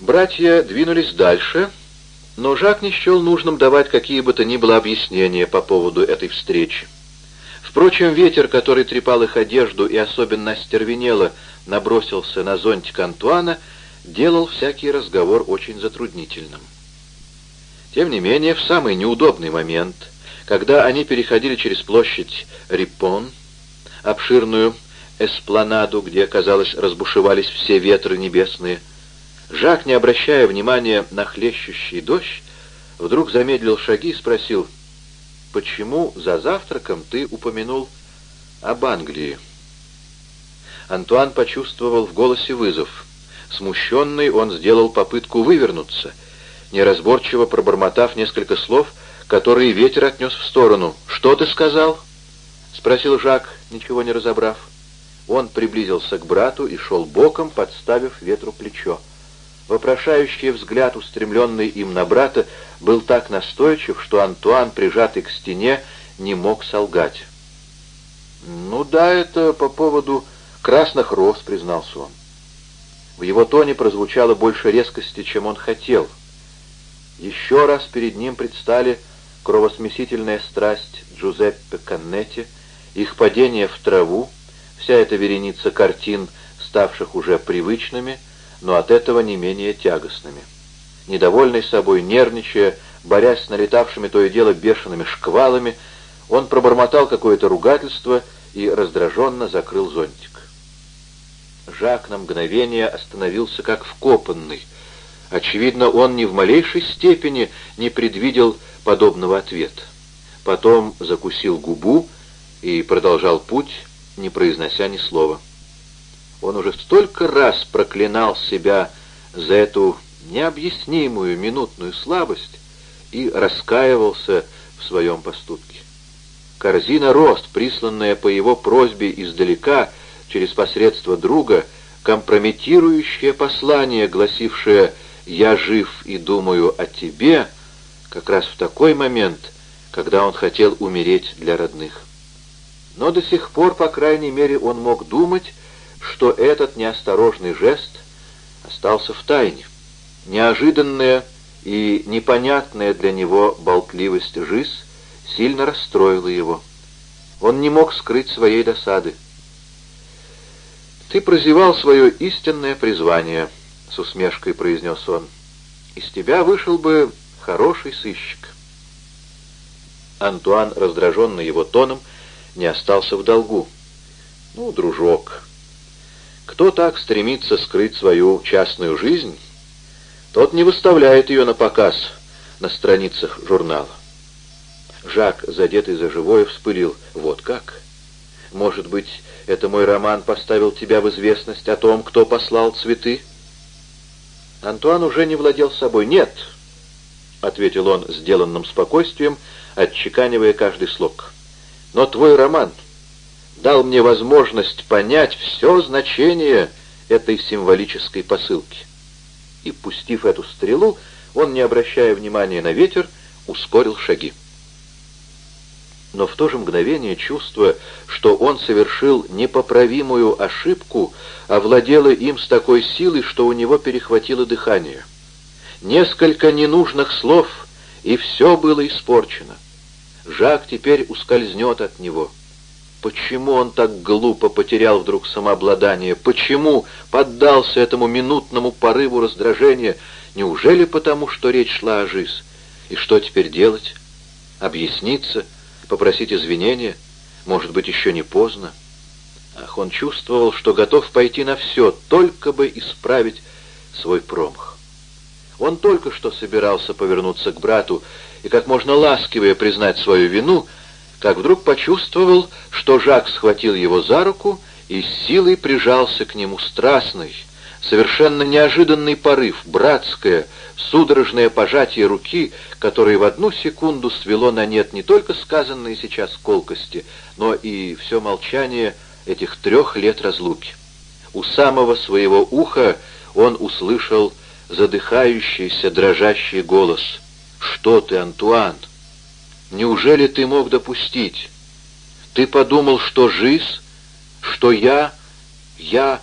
Братья двинулись дальше, но Жак не счел нужным давать какие бы то ни было объяснения по поводу этой встречи. Впрочем, ветер, который трепал их одежду и особенно остервенело набросился на зонтик Антуана, делал всякий разговор очень затруднительным. Тем не менее, в самый неудобный момент, когда они переходили через площадь Рипон, обширную эспланаду, где, казалось, разбушевались все ветры небесные, Жак, не обращая внимания на хлещущий дождь, вдруг замедлил шаги и спросил, «Почему за завтраком ты упомянул об Англии?» Антуан почувствовал в голосе вызов. Смущенный, он сделал попытку вывернуться, неразборчиво пробормотав несколько слов, которые ветер отнес в сторону. «Что ты сказал?» — спросил Жак, ничего не разобрав. Он приблизился к брату и шел боком, подставив ветру плечо. Вопрошающий взгляд, устремленный им на брата, был так настойчив, что Антуан, прижатый к стене, не мог солгать. «Ну да, это по поводу красных роз», — признался он. В его тоне прозвучало больше резкости, чем он хотел. Еще раз перед ним предстали кровосмесительная страсть Джузеппе Каннетти, их падение в траву, вся эта вереница картин, ставших уже привычными, но от этого не менее тягостными. Недовольный собой, нервничая, борясь с налетавшими то и дело бешеными шквалами, он пробормотал какое-то ругательство и раздраженно закрыл зонтик. Жак на мгновение остановился как вкопанный. Очевидно, он ни в малейшей степени не предвидел подобного ответа. Потом закусил губу и продолжал путь, не произнося ни слова. Он уже столько раз проклинал себя за эту необъяснимую минутную слабость и раскаивался в своем поступке. Корзина роз, присланная по его просьбе издалека, через посредство друга, компрометирующее послание, гласившее «Я жив и думаю о тебе», как раз в такой момент, когда он хотел умереть для родных. Но до сих пор, по крайней мере, он мог думать, что этот неосторожный жест остался в тайне. Неожиданная и непонятная для него болтливость Жиз сильно расстроила его. Он не мог скрыть своей досады. «Ты прозевал свое истинное призвание», — с усмешкой произнес он. «Из тебя вышел бы хороший сыщик». Антуан, раздраженный его тоном, не остался в долгу. «Ну, дружок, кто так стремится скрыть свою частную жизнь, тот не выставляет ее на показ на страницах журнала. Жак, задетый за живое, вспылил. «Вот как? Может быть, это мой роман поставил тебя в известность о том, кто послал цветы?» Антуан уже не владел собой. «Нет!» — ответил он сделанным спокойствием, отчеканивая каждый слог. «Но твой роман...» дал мне возможность понять все значение этой символической посылки. И, пустив эту стрелу, он, не обращая внимания на ветер, ускорил шаги. Но в то же мгновение чувство, что он совершил непоправимую ошибку, овладело им с такой силой, что у него перехватило дыхание. Несколько ненужных слов, и все было испорчено. Жак теперь ускользнет от него — Почему он так глупо потерял вдруг самообладание? Почему поддался этому минутному порыву раздражения? Неужели потому, что речь шла о жизнь? И что теперь делать? Объясниться? Попросить извинения? Может быть, еще не поздно? Ах, он чувствовал, что готов пойти на все, только бы исправить свой промах. Он только что собирался повернуться к брату и как можно ласкивее признать свою вину — как вдруг почувствовал, что Жак схватил его за руку и с силой прижался к нему страстный, совершенно неожиданный порыв, братское, судорожное пожатие руки, которое в одну секунду свело на нет не только сказанные сейчас колкости, но и все молчание этих трех лет разлуки. У самого своего уха он услышал задыхающийся, дрожащий голос. «Что ты, Антуан?» Неужели ты мог допустить? Ты подумал, что жизнь, что я, я...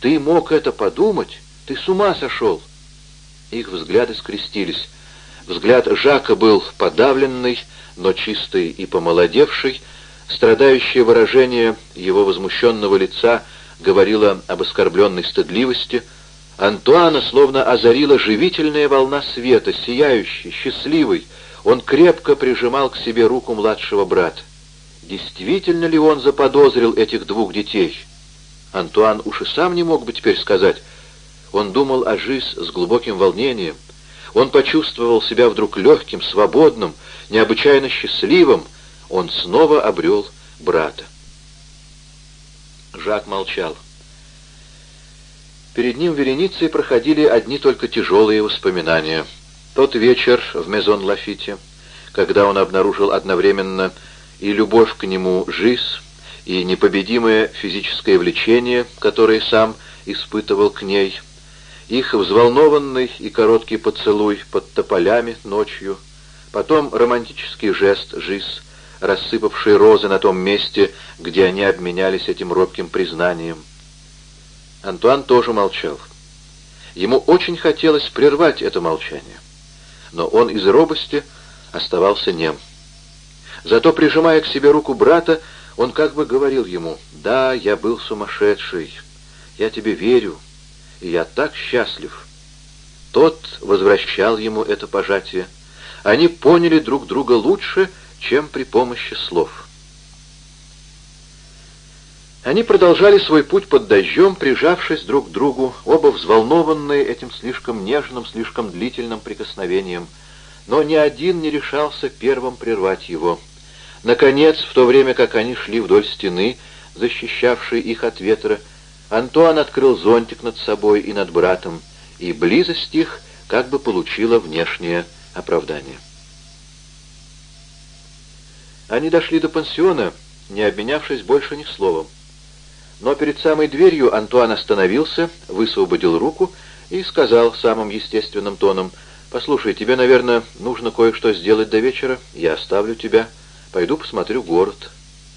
Ты мог это подумать? Ты с ума сошел? Их взгляды скрестились. Взгляд Жака был подавленный, но чистый и помолодевший. Страдающее выражение его возмущенного лица говорило об оскорбленной стыдливости. Антуана словно озарила живительная волна света, сияющий, счастливый. Он крепко прижимал к себе руку младшего брата. Действительно ли он заподозрил этих двух детей? Антуан уж и сам не мог бы теперь сказать. Он думал о Жиз с глубоким волнением. Он почувствовал себя вдруг легким, свободным, необычайно счастливым. Он снова обрел брата. Жак молчал. Перед ним вереницей проходили одни только тяжелые воспоминания. Тот вечер в Мезон Лафите, когда он обнаружил одновременно и любовь к нему Жиз, и непобедимое физическое влечение, которое сам испытывал к ней, их взволнованный и короткий поцелуй под тополями ночью, потом романтический жест Жиз, рассыпавший розы на том месте, где они обменялись этим робким признанием. Антуан тоже молчал. Ему очень хотелось прервать это молчание, но он из робости оставался нем. Зато, прижимая к себе руку брата, он как бы говорил ему, «Да, я был сумасшедший, я тебе верю, и я так счастлив». Тот возвращал ему это пожатие. Они поняли друг друга лучше, чем при помощи слов. Они продолжали свой путь под дождем, прижавшись друг к другу, оба взволнованные этим слишком нежным, слишком длительным прикосновением, но ни один не решался первым прервать его. Наконец, в то время как они шли вдоль стены, защищавшей их от ветра, Антуан открыл зонтик над собой и над братом, и близость их как бы получила внешнее оправдание. Они дошли до пансиона, не обменявшись больше ни словом. Но перед самой дверью Антуан остановился, высвободил руку и сказал самым естественным тоном, «Послушай, тебе, наверное, нужно кое-что сделать до вечера. Я оставлю тебя». Пойду посмотрю город.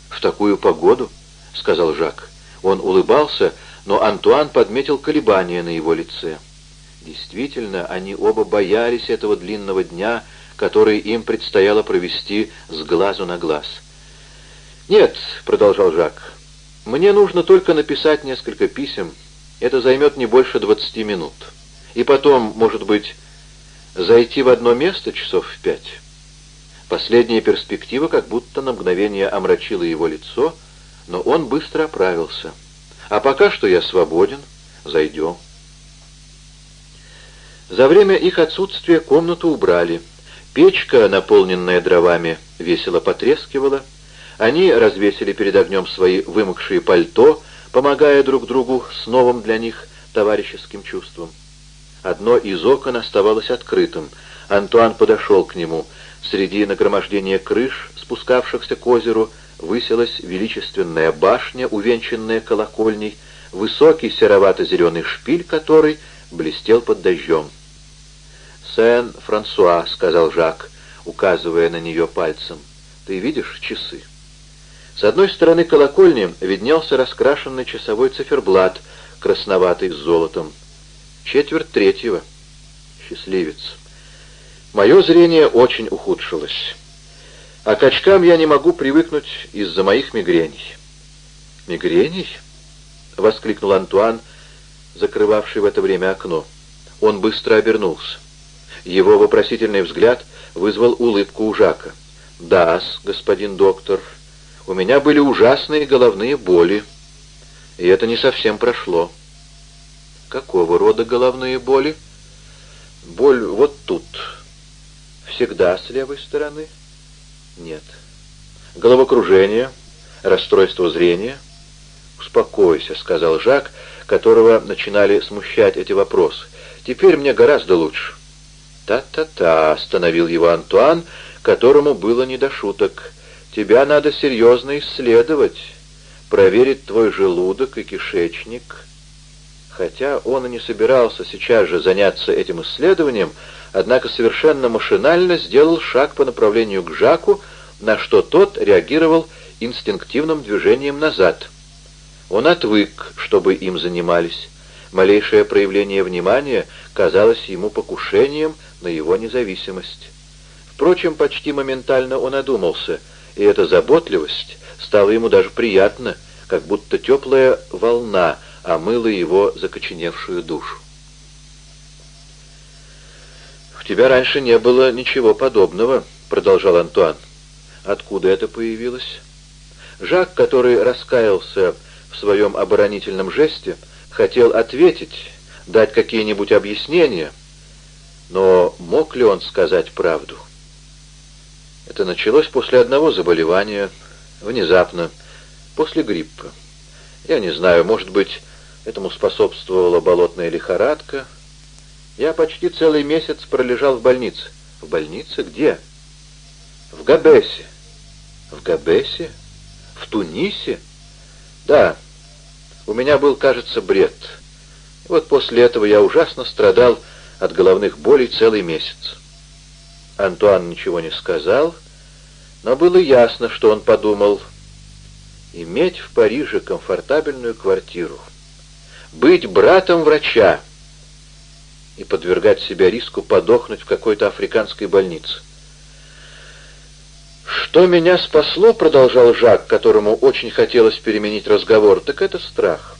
В такую погоду, — сказал Жак. Он улыбался, но Антуан подметил колебания на его лице. Действительно, они оба боялись этого длинного дня, который им предстояло провести с глазу на глаз. «Нет», — продолжал Жак, — «мне нужно только написать несколько писем. Это займет не больше двадцати минут. И потом, может быть, зайти в одно место часов в пять». Последняя перспектива как будто на мгновение омрачила его лицо, но он быстро оправился. «А пока что я свободен. Зайдем». За время их отсутствия комнату убрали. Печка, наполненная дровами, весело потрескивала. Они развесили перед огнем свои вымокшие пальто, помогая друг другу с новым для них товарищеским чувством. Одно из окон оставалось открытым. Антуан подошел к нему — Среди нагромождения крыш, спускавшихся к озеру, высилась величественная башня, увенчанная колокольней, высокий серовато-зеленый шпиль который блестел под дождем. «Сен-Франсуа», — сказал Жак, указывая на нее пальцем, — «ты видишь часы?» С одной стороны колокольни виднелся раскрашенный часовой циферблат, красноватый с золотом. Четверть третьего. Счастливец. Мое зрение очень ухудшилось. А к очкам я не могу привыкнуть из-за моих мигрений. «Мигрений?» — воскликнул Антуан, закрывавший в это время окно. Он быстро обернулся. Его вопросительный взгляд вызвал улыбку у Жака. да господин доктор, у меня были ужасные головные боли, и это не совсем прошло». «Какого рода головные боли?» «Боль вот тут», Всегда с левой стороны? Нет. Головокружение, расстройство зрения? Успокойся, сказал Жак, которого начинали смущать эти вопросы. Теперь мне гораздо лучше. «Та-та-та», — остановил его Антуан, которому было не до шуток. «Тебя надо серьезно исследовать, проверить твой желудок и кишечник». Хотя он и не собирался сейчас же заняться этим исследованием, однако совершенно машинально сделал шаг по направлению к Жаку, на что тот реагировал инстинктивным движением назад. Он отвык, чтобы им занимались. Малейшее проявление внимания казалось ему покушением на его независимость. Впрочем, почти моментально он одумался, и эта заботливость стала ему даже приятна, как будто теплая волна омыла его закоченевшую душу. «У тебя раньше не было ничего подобного», — продолжал Антуан. «Откуда это появилось?» Жак, который раскаялся в своем оборонительном жесте, хотел ответить, дать какие-нибудь объяснения, но мог ли он сказать правду? Это началось после одного заболевания, внезапно, после гриппа. Я не знаю, может быть, этому способствовала болотная лихорадка. Я почти целый месяц пролежал в больнице. В больнице? Где? В Габесе. В Габесе? В Тунисе? Да. У меня был, кажется, бред. И вот после этого я ужасно страдал от головных болей целый месяц. Антуан ничего не сказал, но было ясно, что он подумал — иметь в Париже комфортабельную квартиру, быть братом врача и подвергать себя риску подохнуть в какой-то африканской больнице. «Что меня спасло, — продолжал Жак, которому очень хотелось переменить разговор, — так это страх.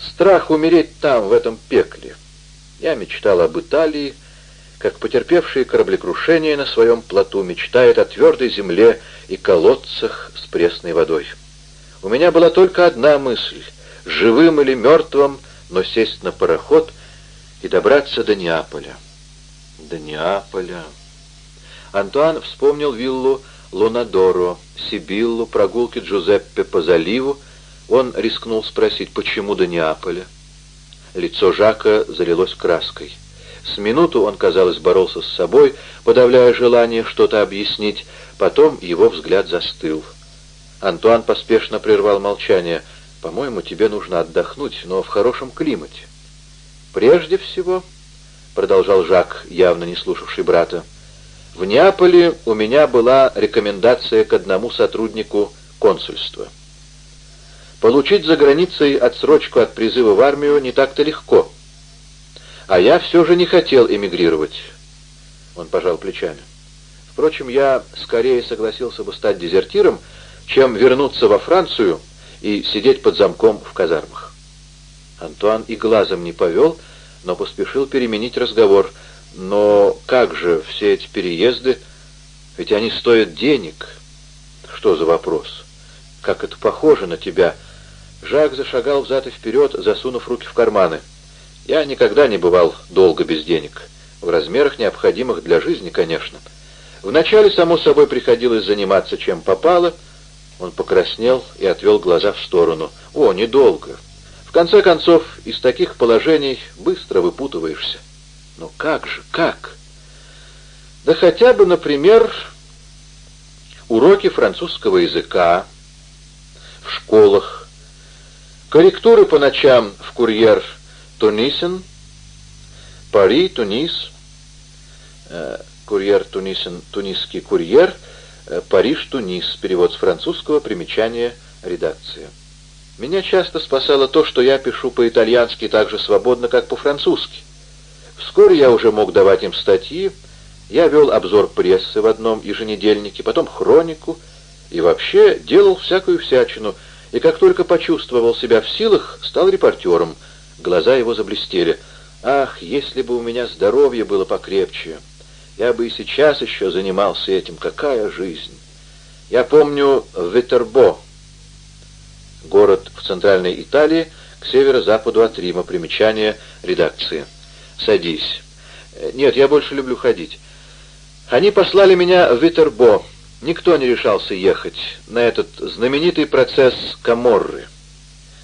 Страх умереть там, в этом пекле. Я мечтал об Италии, как потерпевший кораблекрушение на своем плоту мечтает о твердой земле и колодцах с пресной водой. У меня была только одна мысль — живым или мертвым, но сесть на пароход и добраться до Неаполя. До Неаполя. Антуан вспомнил виллу Лунадоро, Сибиллу, прогулки Джузеппе по заливу. Он рискнул спросить, почему до Неаполя. Лицо Жака залилось краской. С минуту он, казалось, боролся с собой, подавляя желание что-то объяснить, потом его взгляд застыл — Антуан поспешно прервал молчание. «По-моему, тебе нужно отдохнуть, но в хорошем климате». «Прежде всего», — продолжал Жак, явно не слушавший брата, «в Неаполе у меня была рекомендация к одному сотруднику консульства. Получить за границей отсрочку от призыва в армию не так-то легко. А я все же не хотел эмигрировать». Он пожал плечами. «Впрочем, я скорее согласился бы стать дезертиром, чем вернуться во Францию и сидеть под замком в казармах. Антуан и глазом не повел, но поспешил переменить разговор. Но как же все эти переезды? Ведь они стоят денег. Что за вопрос? Как это похоже на тебя? Жак зашагал взад и вперед, засунув руки в карманы. Я никогда не бывал долго без денег. В размерах, необходимых для жизни, конечно. Вначале, само собой, приходилось заниматься чем попало — он покраснел и отвел глаза в сторону. «О, недолго. В конце концов, из таких положений быстро выпутываешься». «Но как же, как?» «Да хотя бы, например, уроки французского языка в школах, корректуры по ночам в курьер Тунисен, Пари, Тунис, курьер Тунисен, тунисский курьер — Э, Париж-Тунис, перевод с французского, примечание, редакция. Меня часто спасало то, что я пишу по-итальянски так же свободно, как по-французски. Вскоре я уже мог давать им статьи, я вел обзор прессы в одном еженедельнике, потом хронику, и вообще делал всякую всячину, и как только почувствовал себя в силах, стал репортером. Глаза его заблестели. «Ах, если бы у меня здоровье было покрепче!» Я бы и сейчас еще занимался этим. Какая жизнь! Я помню Ветербо, город в центральной Италии, к северо-западу от Рима. Примечание редакции. Садись. Нет, я больше люблю ходить. Они послали меня в Витербо. Никто не решался ехать на этот знаменитый процесс Каморры.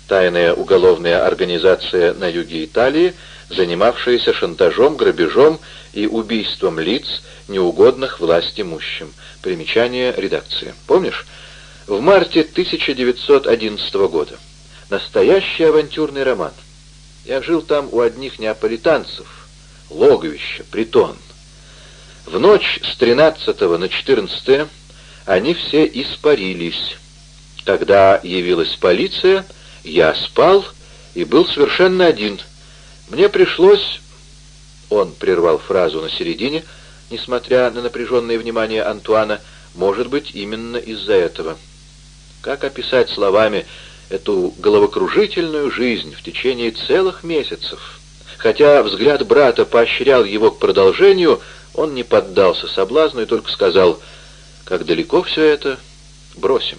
Тайная уголовная организация на юге Италии, занимавшаяся шантажом, грабежом и убийством лиц, неугодных власть имущим. Примечание редакции. Помнишь? В марте 1911 года. Настоящий авантюрный роман. Я жил там у одних неаполитанцев. Логовище, притон. В ночь с 13 на 14 они все испарились. Когда явилась полиция, я спал и был совершенно один — Мне пришлось... Он прервал фразу на середине, несмотря на напряженное внимание Антуана, может быть, именно из-за этого. Как описать словами эту головокружительную жизнь в течение целых месяцев? Хотя взгляд брата поощрял его к продолжению, он не поддался соблазну и только сказал, «Как далеко все это? Бросим.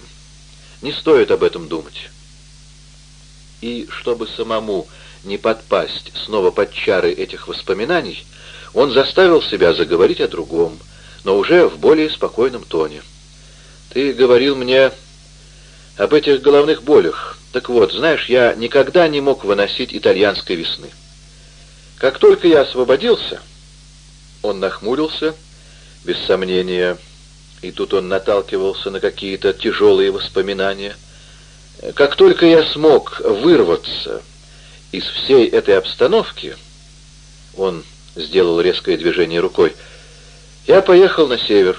Не стоит об этом думать». И чтобы самому не подпасть снова под чары этих воспоминаний, он заставил себя заговорить о другом, но уже в более спокойном тоне. «Ты говорил мне об этих головных болях. Так вот, знаешь, я никогда не мог выносить итальянской весны. Как только я освободился, он нахмурился, без сомнения, и тут он наталкивался на какие-то тяжелые воспоминания. Как только я смог вырваться из всей этой обстановки, он сделал резкое движение рукой, я поехал на север.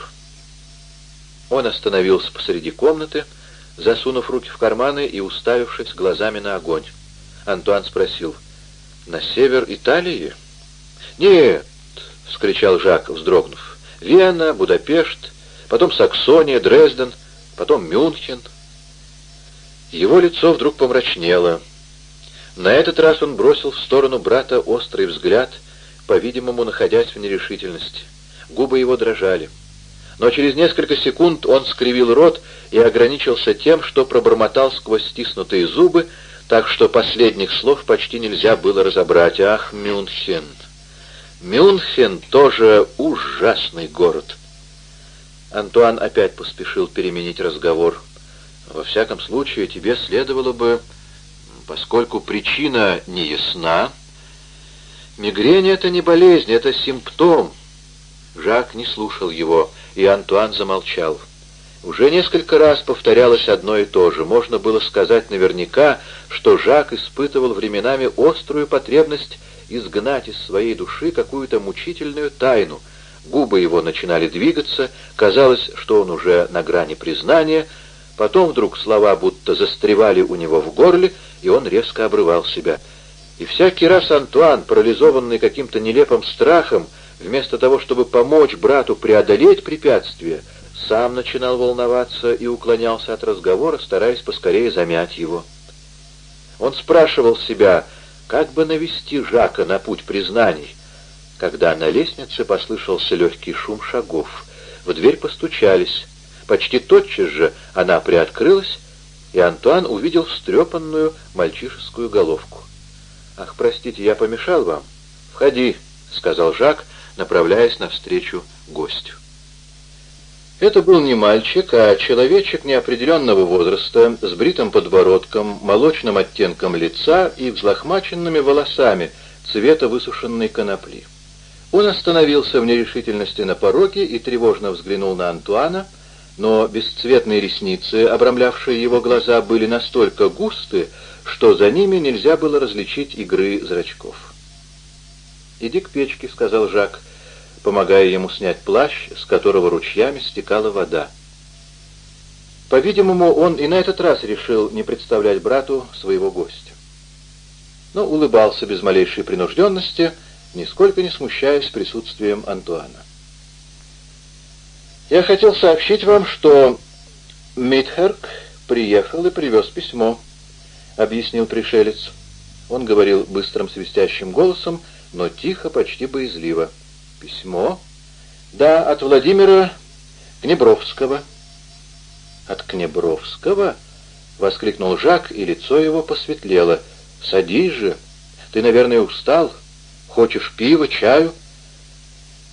Он остановился посреди комнаты, засунув руки в карманы и уставившись глазами на огонь. Антуан спросил, «На север Италии?» «Нет, — вскричал Жак, вздрогнув. «Вена, Будапешт, потом Саксония, Дрезден, потом Мюнхен». Его лицо вдруг помрачнело. На этот раз он бросил в сторону брата острый взгляд, по-видимому, находясь в нерешительности. Губы его дрожали. Но через несколько секунд он скривил рот и ограничился тем, что пробормотал сквозь стиснутые зубы, так что последних слов почти нельзя было разобрать. «Ах, Мюнхен!» Мюнхен тоже ужасный город. Антуан опять поспешил переменить разговор. Во всяком случае, тебе следовало бы, поскольку причина не ясна, мигрень — это не болезнь, это симптом. Жак не слушал его, и Антуан замолчал. Уже несколько раз повторялось одно и то же. Можно было сказать наверняка, что Жак испытывал временами острую потребность изгнать из своей души какую-то мучительную тайну. Губы его начинали двигаться, казалось, что он уже на грани признания, потом вдруг слова будто застревали у него в горле, и он резко обрывал себя. И всякий раз Антуан, парализованный каким-то нелепым страхом, вместо того, чтобы помочь брату преодолеть препятствие, сам начинал волноваться и уклонялся от разговора, стараясь поскорее замять его. Он спрашивал себя, как бы навести Жака на путь признаний, когда на лестнице послышался легкий шум шагов. В дверь постучались. Почти тотчас же она приоткрылась, и Антуан увидел встрепанную мальчишескую головку. «Ах, простите, я помешал вам?» «Входи», — сказал Жак, направляясь навстречу гостю. Это был не мальчик, а человечек неопределенного возраста, с бритым подбородком, молочным оттенком лица и взлохмаченными волосами цвета высушенной конопли. Он остановился в нерешительности на пороге и тревожно взглянул на Антуана, но бесцветные ресницы, обрамлявшие его глаза, были настолько густы, что за ними нельзя было различить игры зрачков. «Иди к печке», — сказал Жак, — помогая ему снять плащ, с которого ручьями стекала вода. По-видимому, он и на этот раз решил не представлять брату своего гостя. Но улыбался без малейшей принужденности, нисколько не смущаясь присутствием Антуана. «Я хотел сообщить вам, что Митхерк приехал и привез письмо», — объяснил пришелец. Он говорил быстрым свистящим голосом, но тихо, почти боязливо. Письмо? Да, от Владимира Кнебровского. От Кнебровского? Воскликнул Жак, и лицо его посветлело. Садись же. Ты, наверное, устал. Хочешь пива, чаю?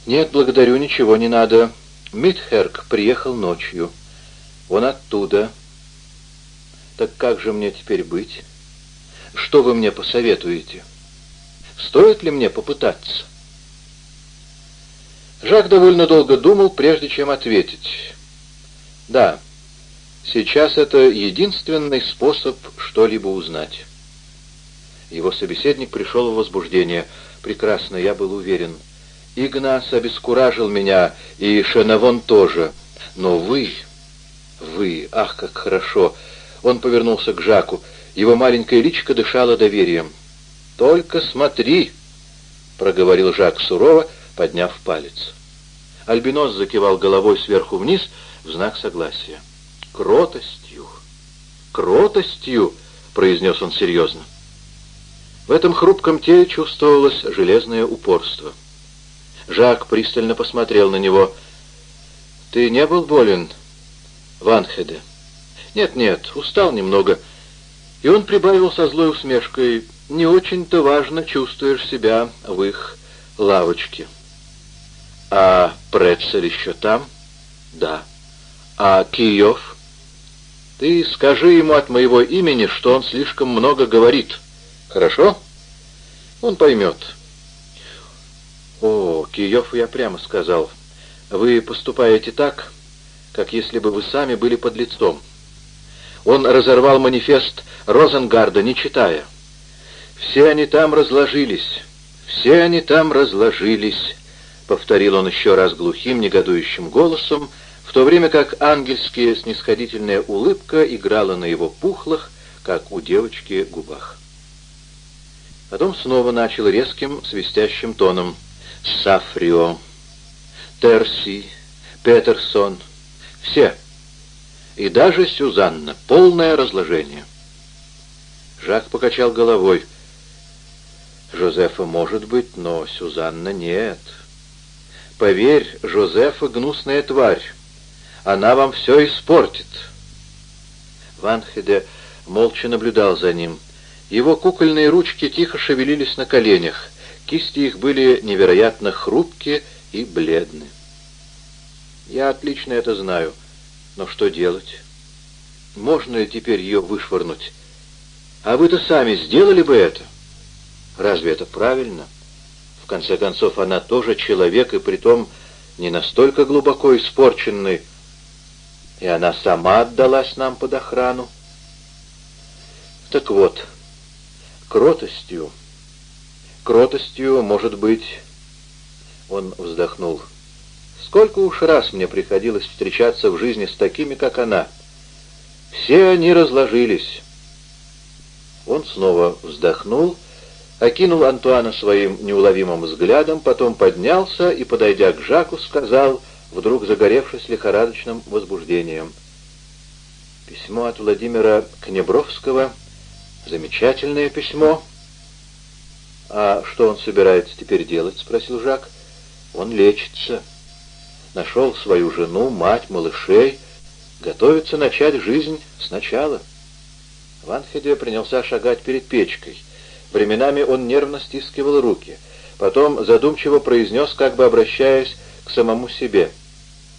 Нет, благодарю, ничего не надо. Митхерк приехал ночью. Он оттуда. Так как же мне теперь быть? Что вы мне посоветуете? Стоит ли мне попытаться? Жак довольно долго думал, прежде чем ответить. «Да, сейчас это единственный способ что-либо узнать». Его собеседник пришел в возбуждение. «Прекрасно, я был уверен. Игнас обескуражил меня, и Шенавон тоже. Но вы... Вы... Ах, как хорошо!» Он повернулся к Жаку. Его маленькая личка дышала доверием. «Только смотри!» — проговорил Жак сурово, подняв палец. Альбинос закивал головой сверху вниз в знак согласия. «Кротостью! Кротостью!» — произнес он серьезно. В этом хрупком теле чувствовалось железное упорство. Жак пристально посмотрел на него. «Ты не был болен, Ванхеде?» «Нет-нет, устал немного». И он прибавил со злой усмешкой. «Не очень-то важно, чувствуешь себя в их лавочке». «А Прецель еще там?» «Да». «А Киев?» «Ты скажи ему от моего имени, что он слишком много говорит. Хорошо?» «Он поймет». «О, Киев, я прямо сказал. Вы поступаете так, как если бы вы сами были под лицом. Он разорвал манифест Розенгарда, не читая. Все они там разложились, все они там разложились». — повторил он еще раз глухим, негодующим голосом, в то время как ангельская снисходительная улыбка играла на его пухлых, как у девочки, губах. Потом снова начал резким, свистящим тоном. «Сафрио, Терси, Петерсон, все. И даже Сюзанна. Полное разложение». Жак покачал головой. «Жозефа может быть, но Сюзанна нет». Поверь, Жозефа гнусная тварь. Она вам все испортит. Ванхеде молча наблюдал за ним. Его кукольные ручки тихо шевелились на коленях. Кисти их были невероятно хрупкие и бледны. Я отлично это знаю. Но что делать? Можно ли теперь ее вышвырнуть? А вы-то сами сделали бы это? Разве это правильно? В конце концов, она тоже человек, и притом не настолько глубоко испорченный. И она сама отдалась нам под охрану. Так вот, кротостью, кротостью, может быть, он вздохнул. Сколько уж раз мне приходилось встречаться в жизни с такими, как она. Все они разложились. Он снова вздохнул окинул Антуана своим неуловимым взглядом, потом поднялся и, подойдя к Жаку, сказал, вдруг загоревшись лихорадочным возбуждением. «Письмо от Владимира Кнебровского. Замечательное письмо». «А что он собирается теперь делать?» — спросил Жак. «Он лечится. Нашел свою жену, мать, малышей. Готовится начать жизнь сначала». Ванхеде принялся шагать перед печкой. Временами он нервно стискивал руки. Потом задумчиво произнес, как бы обращаясь к самому себе.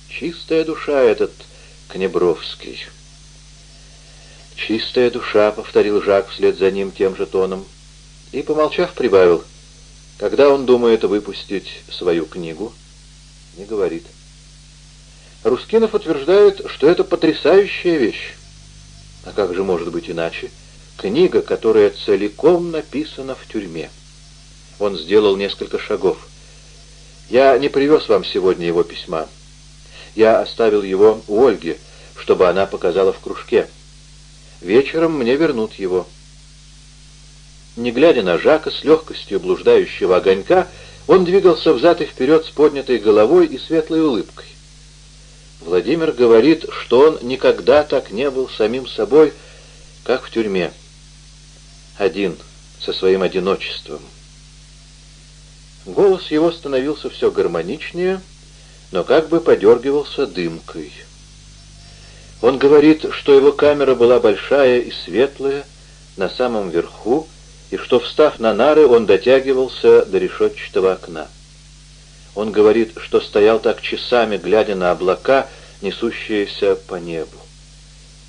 «Чистая душа этот Кнебровский». «Чистая душа», — повторил Жак вслед за ним тем же тоном. И, помолчав, прибавил. «Когда он думает выпустить свою книгу?» «Не говорит». Рускинов утверждает, что это потрясающая вещь. А как же может быть иначе? Книга, которая целиком написана в тюрьме. Он сделал несколько шагов. Я не привез вам сегодня его письма. Я оставил его у Ольги, чтобы она показала в кружке. Вечером мне вернут его. Не глядя на Жака с легкостью блуждающего огонька, он двигался взад и вперед с поднятой головой и светлой улыбкой. Владимир говорит, что он никогда так не был самим собой, как в тюрьме один, со своим одиночеством. Голос его становился все гармоничнее, но как бы подергивался дымкой. Он говорит, что его камера была большая и светлая, на самом верху, и что, встав на нары, он дотягивался до решетчатого окна. Он говорит, что стоял так часами, глядя на облака, несущиеся по небу.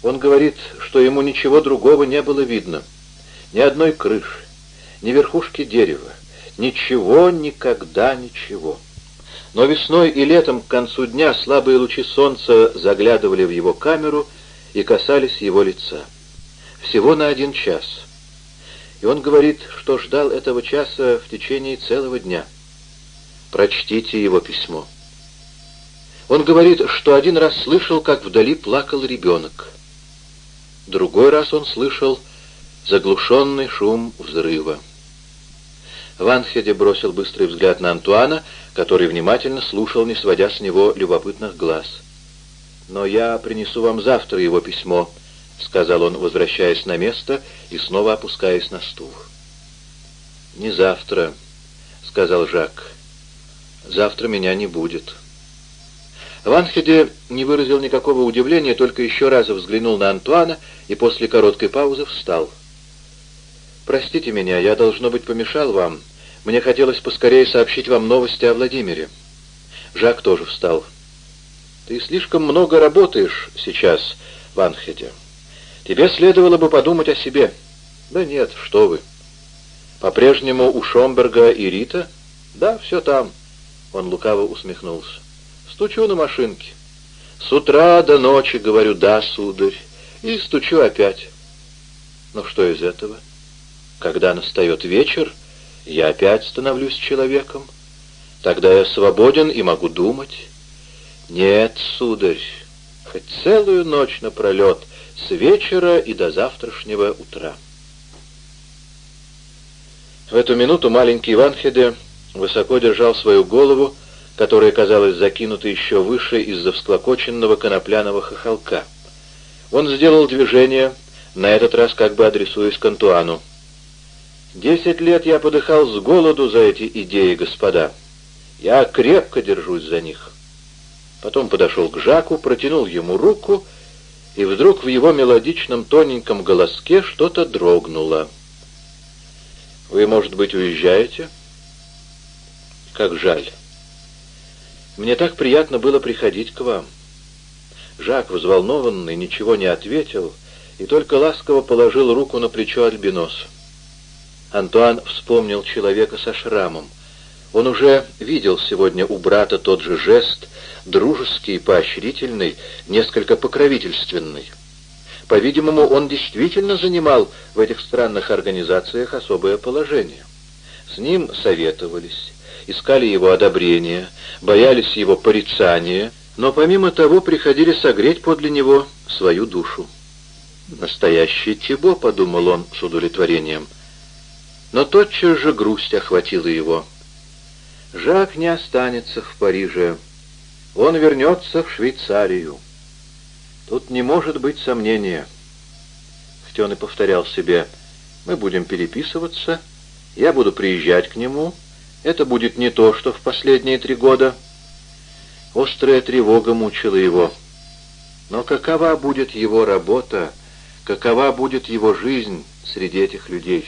Он говорит, что ему ничего другого не было видно — ни одной крыши, ни верхушки дерева, ничего, никогда ничего. Но весной и летом к концу дня слабые лучи солнца заглядывали в его камеру и касались его лица. Всего на один час. И он говорит, что ждал этого часа в течение целого дня. Прочтите его письмо. Он говорит, что один раз слышал, как вдали плакал ребенок. Другой раз он слышал, заглушенный шум взрыва. Ванхеде бросил быстрый взгляд на Антуана, который внимательно слушал, не сводя с него любопытных глаз. «Но я принесу вам завтра его письмо», — сказал он, возвращаясь на место и снова опускаясь на стул. «Не завтра», — сказал Жак. «Завтра меня не будет». Ванхеде не выразил никакого удивления, только еще раз взглянул на Антуана и после короткой паузы встал. «Простите меня, я, должно быть, помешал вам. Мне хотелось поскорее сообщить вам новости о Владимире». Жак тоже встал. «Ты слишком много работаешь сейчас, Ванхеде. Тебе следовало бы подумать о себе». «Да нет, что вы». «По-прежнему у Шомберга и Рита?» «Да, все там». Он лукаво усмехнулся. «Стучу на машинке. С утра до ночи говорю «да, сударь», и стучу опять. Но что из этого?» Когда настает вечер, я опять становлюсь человеком. Тогда я свободен и могу думать. Нет, сударь, хоть целую ночь напролет, с вечера и до завтрашнего утра. В эту минуту маленький Иванхеде высоко держал свою голову, которая казалась закинутой еще выше из-за всклокоченного конопляного хохолка. Он сделал движение, на этот раз как бы адресуясь к Антуану. Десять лет я подыхал с голоду за эти идеи, господа. Я крепко держусь за них. Потом подошел к Жаку, протянул ему руку, и вдруг в его мелодичном тоненьком голоске что-то дрогнуло. «Вы, может быть, уезжаете?» «Как жаль. Мне так приятно было приходить к вам». Жак, взволнованный, ничего не ответил и только ласково положил руку на плечо Альбиноса. Антуан вспомнил человека со шрамом. Он уже видел сегодня у брата тот же жест, дружеский, поощрительный, несколько покровительственный. По-видимому, он действительно занимал в этих странных организациях особое положение. С ним советовались, искали его одобрения, боялись его порицания, но помимо того приходили согреть подле него свою душу. «Настоящий Тибо», — подумал он с удовлетворением, — но тотчас же грусть охватила его. Жак не останется в Париже. Он вернется в Швейцарию. Тут не может быть сомнения. Хотя он и повторял себе, мы будем переписываться, я буду приезжать к нему, это будет не то, что в последние три года. Острая тревога мучила его. Но какова будет его работа, какова будет его жизнь среди этих людей?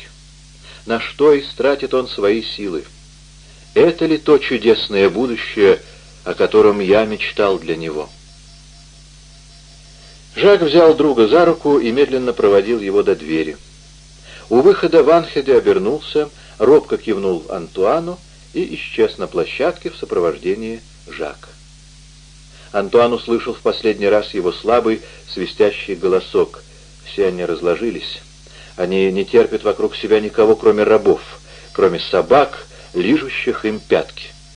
на что истратит он свои силы. Это ли то чудесное будущее, о котором я мечтал для него? Жак взял друга за руку и медленно проводил его до двери. У выхода Ванхеде обернулся, робко кивнул Антуану и исчез на площадке в сопровождении Жака. Антуан услышал в последний раз его слабый, свистящий голосок. Все они разложились. Они не терпят вокруг себя никого, кроме рабов, кроме собак, лижущих им пятки.